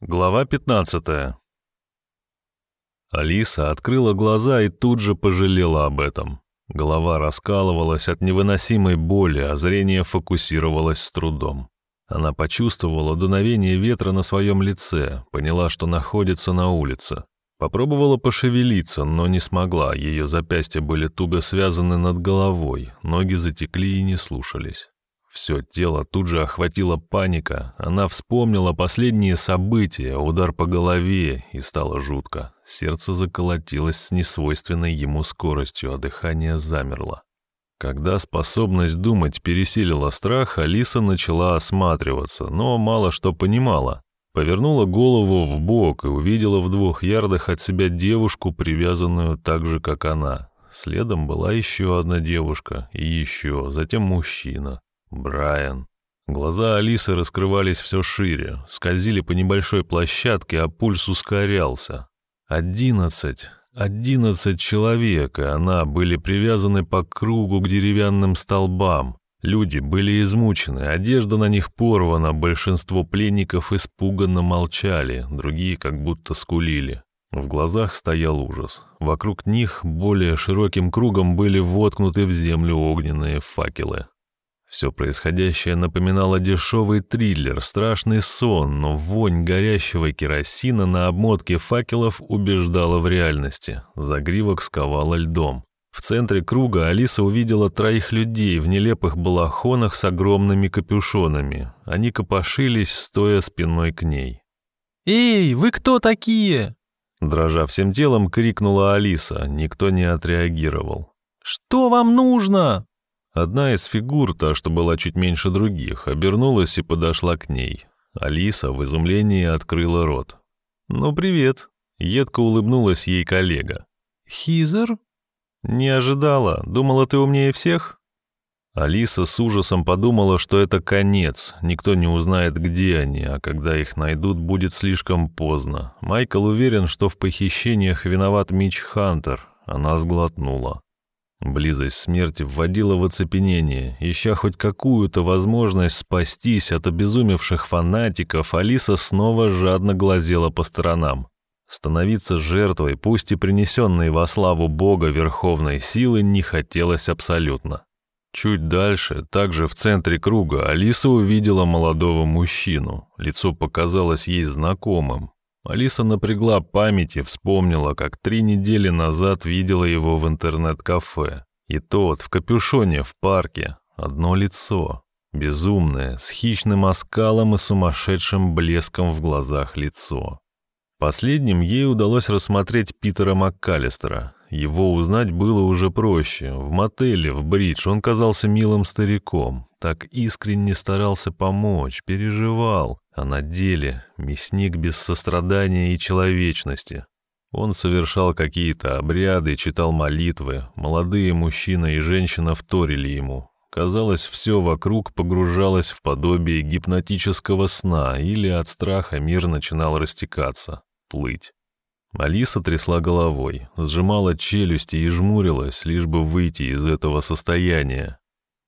Глава 15 Алиса открыла глаза и тут же пожалела об этом. Голова раскалывалась от невыносимой боли, а зрение фокусировалось с трудом. Она почувствовала дуновение ветра на своем лице, поняла, что находится на улице. Попробовала пошевелиться, но не смогла, ее запястья были туго связаны над головой, ноги затекли и не слушались. Все тело тут же охватила паника. Она вспомнила последние события, удар по голове, и стало жутко. Сердце заколотилось с несвойственной ему скоростью, а дыхание замерло. Когда способность думать пересилила страх, Алиса начала осматриваться, но мало что понимала. Повернула голову в бок и увидела в двух ярдах от себя девушку, привязанную так же, как она. Следом была еще одна девушка, и еще, затем мужчина. Брайан. Глаза Алисы раскрывались все шире, скользили по небольшой площадке, а пульс ускорялся. Одиннадцать, одиннадцать человек, и она были привязаны по кругу к деревянным столбам. Люди были измучены, одежда на них порвана, большинство пленников испуганно молчали, другие как будто скулили. В глазах стоял ужас. Вокруг них более широким кругом были воткнуты в землю огненные факелы. Все происходящее напоминало дешевый триллер, страшный сон, но вонь горящего керосина на обмотке факелов убеждала в реальности. Загривок сковала льдом. В центре круга Алиса увидела троих людей в нелепых балахонах с огромными капюшонами. Они копошились, стоя спиной к ней. «Эй, вы кто такие?» Дрожа всем телом, крикнула Алиса. Никто не отреагировал. «Что вам нужно?» Одна из фигур, та, что была чуть меньше других, обернулась и подошла к ней. Алиса в изумлении открыла рот. «Ну, привет!» — едко улыбнулась ей коллега. «Хизер?» «Не ожидала. Думала, ты умнее всех?» Алиса с ужасом подумала, что это конец, никто не узнает, где они, а когда их найдут, будет слишком поздно. Майкл уверен, что в похищениях виноват Мич Хантер. Она сглотнула. Близость смерти вводила в оцепенение. Ища хоть какую-то возможность спастись от обезумевших фанатиков, Алиса снова жадно глазела по сторонам. Становиться жертвой, пусть и принесенной во славу Бога верховной силы, не хотелось абсолютно. Чуть дальше, также в центре круга, Алиса увидела молодого мужчину. Лицо показалось ей знакомым. Алиса напрягла память и вспомнила, как три недели назад видела его в интернет-кафе. И тот, в капюшоне, в парке. Одно лицо. Безумное, с хищным оскалом и сумасшедшим блеском в глазах лицо. Последним ей удалось рассмотреть Питера МакКаллистера. Его узнать было уже проще. В мотеле, в бридж, он казался милым стариком. Так искренне старался помочь, переживал. А на деле мясник без сострадания и человечности. Он совершал какие-то обряды, читал молитвы. Молодые мужчина и женщина вторили ему. Казалось, все вокруг погружалось в подобие гипнотического сна, или от страха мир начинал растекаться, плыть. Алиса трясла головой, сжимала челюсти и жмурилась, лишь бы выйти из этого состояния.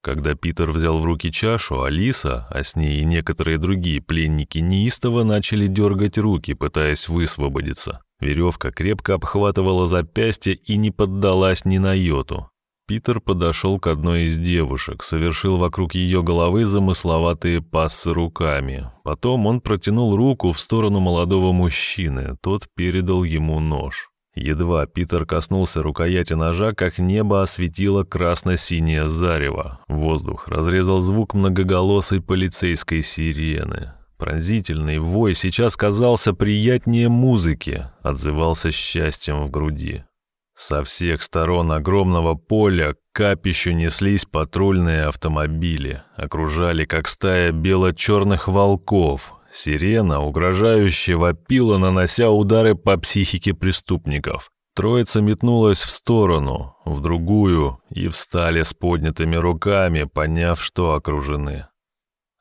Когда Питер взял в руки чашу, Алиса, а с ней и некоторые другие пленники неистово начали дергать руки, пытаясь высвободиться. Веревка крепко обхватывала запястье и не поддалась ни на йоту. Питер подошел к одной из девушек, совершил вокруг ее головы замысловатые пассы руками. Потом он протянул руку в сторону молодого мужчины, тот передал ему нож. Едва Питер коснулся рукояти ножа, как небо осветило красно-синее зарево. Воздух разрезал звук многоголосой полицейской сирены. Пронзительный вой сейчас казался приятнее музыки, отзывался счастьем в груди. Со всех сторон огромного поля к капищу неслись патрульные автомобили, окружали как стая бело-черных волков, Сирена угрожающе вопила, нанося удары по психике преступников. Троица метнулась в сторону, в другую, и встали с поднятыми руками, поняв, что окружены.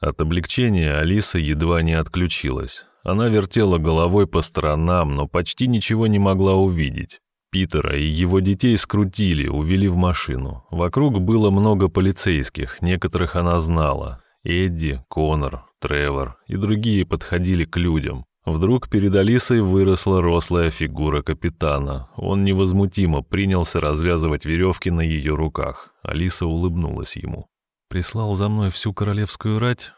От облегчения Алиса едва не отключилась. Она вертела головой по сторонам, но почти ничего не могла увидеть. Питера и его детей скрутили, увели в машину. Вокруг было много полицейских, некоторых она знала. Эдди, Конор, Тревор и другие подходили к людям. Вдруг перед Алисой выросла рослая фигура капитана. Он невозмутимо принялся развязывать веревки на ее руках. Алиса улыбнулась ему. «Прислал за мной всю королевскую рать?»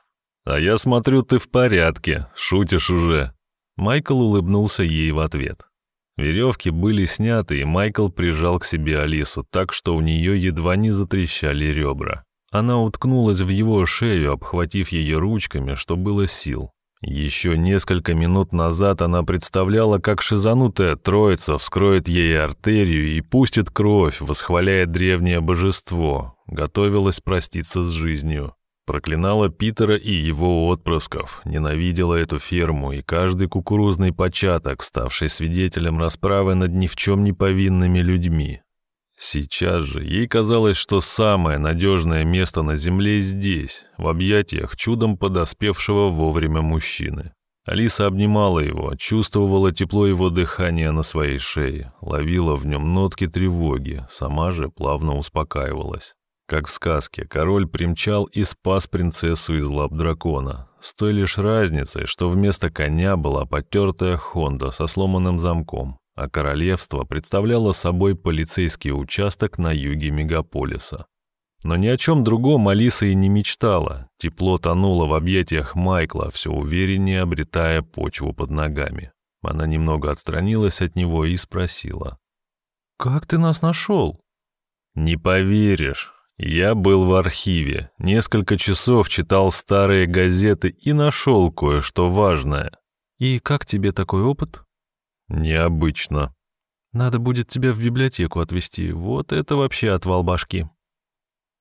«А я смотрю, ты в порядке. Шутишь уже». Майкл улыбнулся ей в ответ. Веревки были сняты, и Майкл прижал к себе Алису так, что у нее едва не затрещали ребра. Она уткнулась в его шею, обхватив ее ручками, что было сил. Еще несколько минут назад она представляла, как шизанутая троица вскроет ей артерию и пустит кровь, восхваляя древнее божество, готовилась проститься с жизнью. Проклинала Питера и его отпрысков, ненавидела эту ферму и каждый кукурузный початок, ставший свидетелем расправы над ни в чем не повинными людьми. Сейчас же ей казалось, что самое надежное место на земле здесь, в объятиях чудом подоспевшего вовремя мужчины. Алиса обнимала его, чувствовала тепло его дыхания на своей шее, ловила в нем нотки тревоги, сама же плавно успокаивалась. Как в сказке, король примчал и спас принцессу из лап дракона, с той лишь разницей, что вместо коня была потертая Хонда со сломанным замком а королевство представляло собой полицейский участок на юге мегаполиса. Но ни о чем другом Алиса и не мечтала. Тепло тонуло в объятиях Майкла, все увереннее обретая почву под ногами. Она немного отстранилась от него и спросила. «Как ты нас нашел?» «Не поверишь. Я был в архиве, несколько часов читал старые газеты и нашел кое-что важное». «И как тебе такой опыт?» Необычно. Надо будет тебя в библиотеку отвезти. Вот это вообще отвал башки.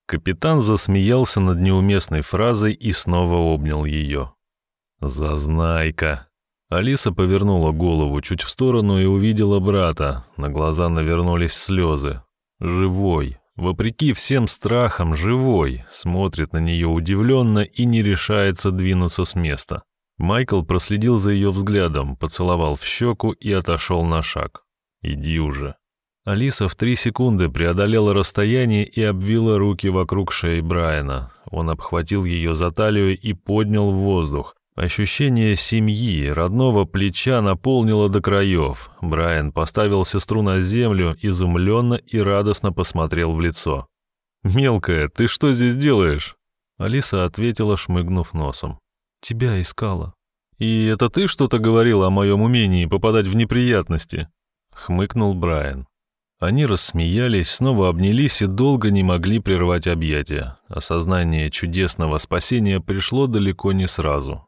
Капитан засмеялся над неуместной фразой и снова обнял ее. «Зазнайка!» Алиса повернула голову чуть в сторону и увидела брата. На глаза навернулись слезы. «Живой!» Вопреки всем страхам, живой, смотрит на нее удивленно и не решается двинуться с места. Майкл проследил за ее взглядом, поцеловал в щеку и отошел на шаг. «Иди уже». Алиса в три секунды преодолела расстояние и обвила руки вокруг шеи Брайана. Он обхватил ее за талию и поднял в воздух. Ощущение семьи, родного плеча наполнило до краев. Брайан поставил сестру на землю, изумленно и радостно посмотрел в лицо. «Мелкая, ты что здесь делаешь?» Алиса ответила, шмыгнув носом. Тебя искала. И это ты что-то говорил о моем умении попадать в неприятности? Хмыкнул Брайан. Они рассмеялись, снова обнялись и долго не могли прервать объятия. Осознание чудесного спасения пришло далеко не сразу.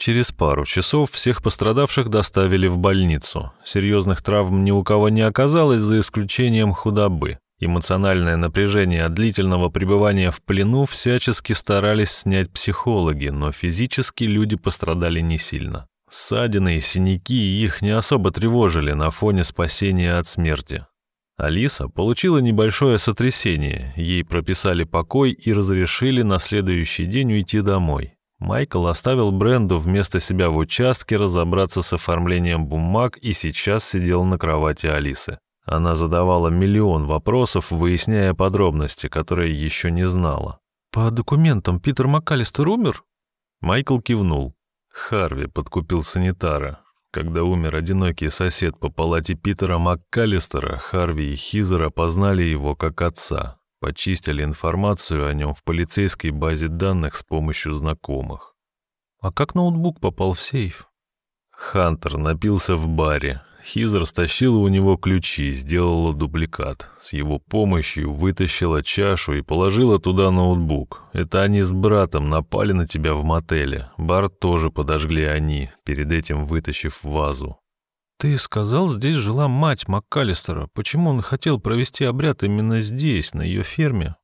Через пару часов всех пострадавших доставили в больницу. Серьезных травм ни у кого не оказалось, за исключением худобы. Эмоциональное напряжение от длительного пребывания в плену всячески старались снять психологи, но физически люди пострадали не сильно. Ссадины и синяки их не особо тревожили на фоне спасения от смерти. Алиса получила небольшое сотрясение, ей прописали покой и разрешили на следующий день уйти домой. Майкл оставил Бренду вместо себя в участке разобраться с оформлением бумаг и сейчас сидел на кровати Алисы. Она задавала миллион вопросов, выясняя подробности, которые еще не знала. «По документам Питер МакКаллистер умер?» Майкл кивнул. Харви подкупил санитара. Когда умер одинокий сосед по палате Питера МакКаллистера, Харви и Хизер опознали его как отца. Почистили информацию о нем в полицейской базе данных с помощью знакомых. «А как ноутбук попал в сейф?» Хантер напился в баре, Хизер стащила у него ключи, сделала дубликат. С его помощью вытащила чашу и положила туда ноутбук. Это они с братом напали на тебя в мотеле. Бар тоже подожгли они, перед этим вытащив вазу. «Ты сказал, здесь жила мать МакКаллистера. Почему он хотел провести обряд именно здесь, на ее ферме?»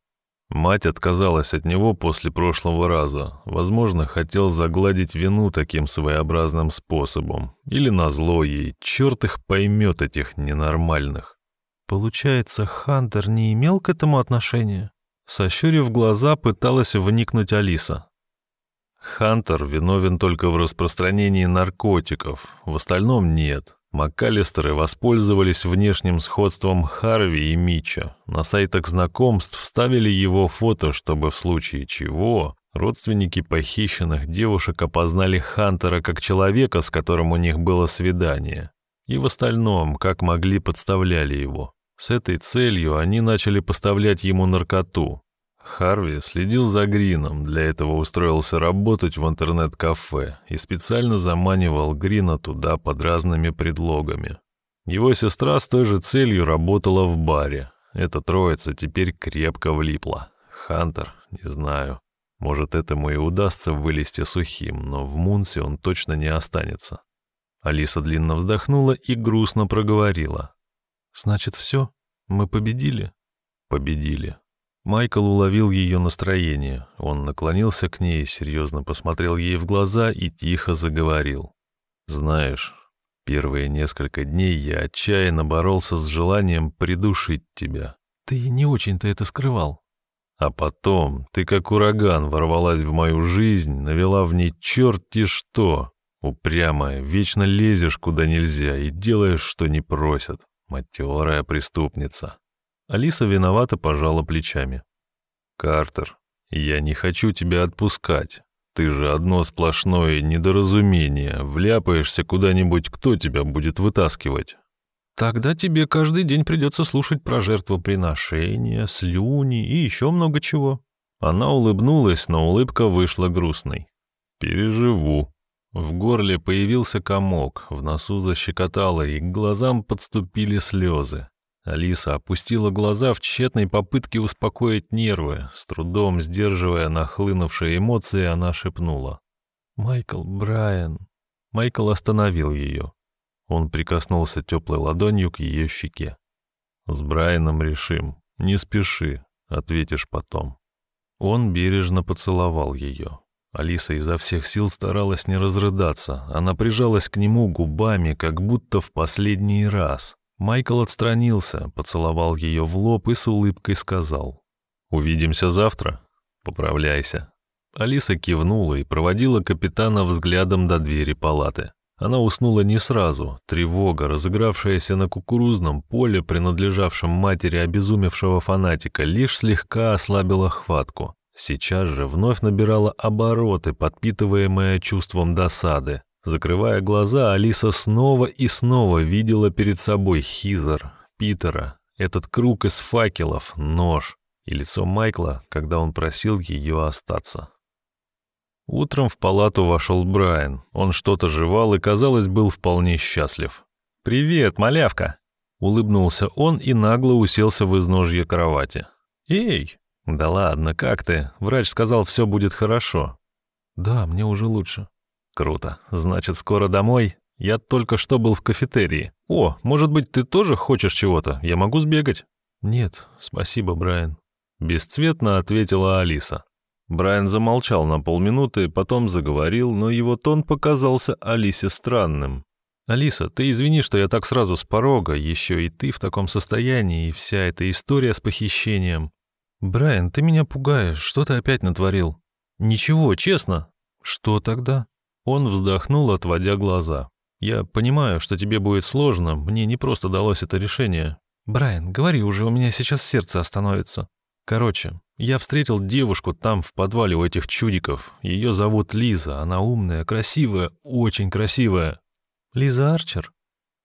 Мать отказалась от него после прошлого раза. Возможно, хотел загладить вину таким своеобразным способом. Или назло ей. Черт их поймет, этих ненормальных. Получается, Хантер не имел к этому отношения? Сощурив глаза, пыталась вникнуть Алиса. Хантер виновен только в распространении наркотиков, в остальном нет. МакКаллистеры воспользовались внешним сходством Харви и Мича. На сайтах знакомств вставили его фото, чтобы в случае чего Родственники похищенных девушек опознали Хантера как человека, с которым у них было свидание. И в остальном, как могли, подставляли его. С этой целью они начали поставлять ему наркоту. Харви следил за Грином, для этого устроился работать в интернет-кафе и специально заманивал Грина туда под разными предлогами. Его сестра с той же целью работала в баре. Эта троица теперь крепко влипла. Хантер, не знаю. Может, этому и удастся вылезти сухим, но в Мунсе он точно не останется. Алиса длинно вздохнула и грустно проговорила. «Значит, все? Мы победили?» «Победили». Майкл уловил ее настроение. Он наклонился к ней, серьезно посмотрел ей в глаза и тихо заговорил. «Знаешь, первые несколько дней я отчаянно боролся с желанием придушить тебя». «Ты не очень-то это скрывал», а потом ты как ураган ворвалась в мою жизнь, навела в ней черти что. Упрямая, вечно лезешь куда нельзя и делаешь, что не просят. Матерая преступница. Алиса виновато пожала плечами. «Картер, я не хочу тебя отпускать. Ты же одно сплошное недоразумение. Вляпаешься куда-нибудь, кто тебя будет вытаскивать?» Тогда тебе каждый день придется слушать про жертвоприношения, слюни и еще много чего». Она улыбнулась, но улыбка вышла грустной. «Переживу». В горле появился комок, в носу защекотало, и к глазам подступили слезы. Алиса опустила глаза в тщетной попытке успокоить нервы, с трудом сдерживая нахлынувшие эмоции, она шепнула. «Майкл, Брайан». Майкл остановил ее. Он прикоснулся теплой ладонью к ее щеке. «С Брайаном решим. Не спеши, ответишь потом». Он бережно поцеловал ее. Алиса изо всех сил старалась не разрыдаться. Она прижалась к нему губами, как будто в последний раз. Майкл отстранился, поцеловал ее в лоб и с улыбкой сказал. «Увидимся завтра. Поправляйся». Алиса кивнула и проводила капитана взглядом до двери палаты. Она уснула не сразу. Тревога, разыгравшаяся на кукурузном поле, принадлежавшем матери обезумевшего фанатика, лишь слегка ослабила хватку. Сейчас же вновь набирала обороты, подпитываемая чувством досады. Закрывая глаза, Алиса снова и снова видела перед собой Хизер, Питера, этот круг из факелов, нож и лицо Майкла, когда он просил ее остаться. Утром в палату вошел Брайан. Он что-то жевал и, казалось, был вполне счастлив. «Привет, малявка!» Улыбнулся он и нагло уселся в изножье кровати. «Эй!» «Да ладно, как ты? Врач сказал, все будет хорошо». «Да, мне уже лучше». «Круто. Значит, скоро домой?» «Я только что был в кафетерии. О, может быть, ты тоже хочешь чего-то? Я могу сбегать?» «Нет, спасибо, Брайан». Бесцветно ответила Алиса. Брайан замолчал на полминуты, потом заговорил, но его тон показался Алисе странным. «Алиса, ты извини, что я так сразу с порога, еще и ты в таком состоянии, и вся эта история с похищением». «Брайан, ты меня пугаешь, что ты опять натворил?» «Ничего, честно». «Что тогда?» Он вздохнул, отводя глаза. «Я понимаю, что тебе будет сложно, мне не просто далось это решение». «Брайан, говори уже, у меня сейчас сердце остановится». Короче, я встретил девушку там, в подвале у этих чудиков. Ее зовут Лиза, она умная, красивая, очень красивая. Лиза Арчер?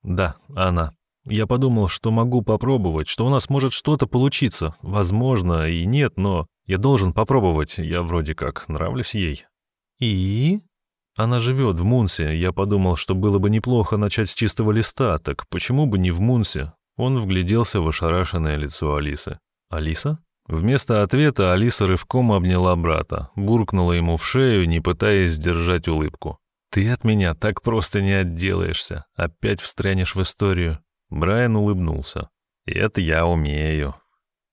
Да, она. Я подумал, что могу попробовать, что у нас может что-то получиться. Возможно, и нет, но я должен попробовать, я вроде как нравлюсь ей. И? Она живет в Мунсе, я подумал, что было бы неплохо начать с чистого листа, так почему бы не в Мунсе? Он вгляделся в ошарашенное лицо Алисы. «Алиса?» Вместо ответа Алиса рывком обняла брата, буркнула ему в шею, не пытаясь сдержать улыбку. «Ты от меня так просто не отделаешься. Опять встрянешь в историю». Брайан улыбнулся. «Это я умею».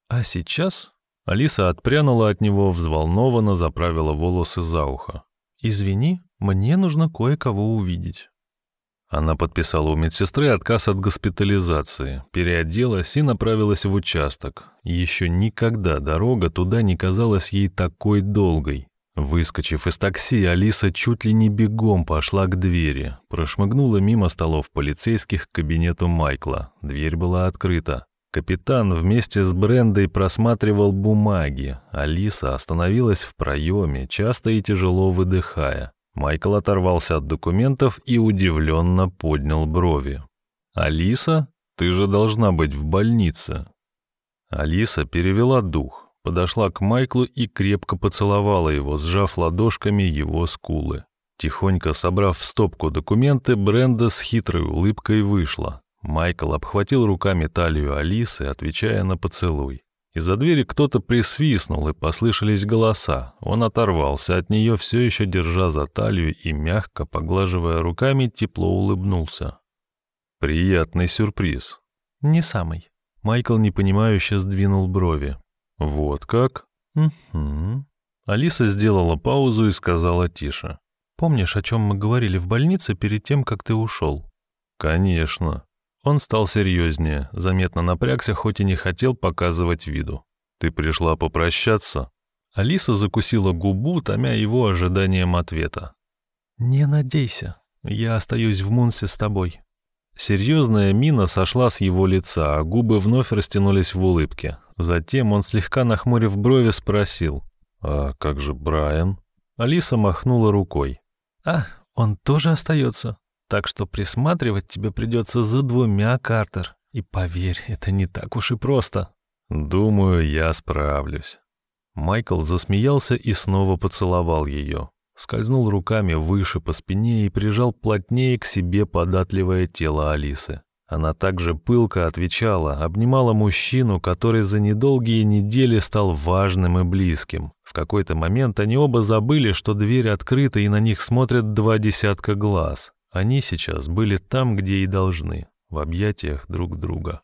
«А сейчас?» Алиса отпрянула от него, взволнованно заправила волосы за ухо. «Извини, мне нужно кое-кого увидеть». Она подписала у медсестры отказ от госпитализации, переоделась и направилась в участок. Еще никогда дорога туда не казалась ей такой долгой. Выскочив из такси, Алиса чуть ли не бегом пошла к двери, прошмыгнула мимо столов полицейских к кабинету Майкла. Дверь была открыта. Капитан вместе с Брендой просматривал бумаги. Алиса остановилась в проеме, часто и тяжело выдыхая. Майкл оторвался от документов и удивленно поднял брови. «Алиса, ты же должна быть в больнице». Алиса перевела дух, подошла к Майклу и крепко поцеловала его, сжав ладошками его скулы. Тихонько собрав в стопку документы, Бренда с хитрой улыбкой вышла. Майкл обхватил руками талию Алисы, отвечая на поцелуй. Из-за двери кто-то присвистнул, и послышались голоса. Он оторвался от нее, все еще держа за талию и, мягко поглаживая руками, тепло улыбнулся. «Приятный сюрприз». «Не самый». Майкл непонимающе сдвинул брови. «Вот как?» «Угу». Алиса сделала паузу и сказала тише. «Помнишь, о чем мы говорили в больнице перед тем, как ты ушел?» «Конечно». Он стал серьезнее, заметно напрягся, хоть и не хотел показывать виду. «Ты пришла попрощаться?» Алиса закусила губу, томя его ожиданием ответа. «Не надейся, я остаюсь в Мунсе с тобой». Серьезная мина сошла с его лица, а губы вновь растянулись в улыбке. Затем он, слегка нахмурив брови, спросил. «А как же Брайан?» Алиса махнула рукой. «А, он тоже остается?» Так что присматривать тебе придется за двумя, Картер. И поверь, это не так уж и просто. Думаю, я справлюсь. Майкл засмеялся и снова поцеловал ее. Скользнул руками выше по спине и прижал плотнее к себе податливое тело Алисы. Она также пылко отвечала, обнимала мужчину, который за недолгие недели стал важным и близким. В какой-то момент они оба забыли, что дверь открыта и на них смотрят два десятка глаз. Они сейчас были там, где и должны, в объятиях друг друга.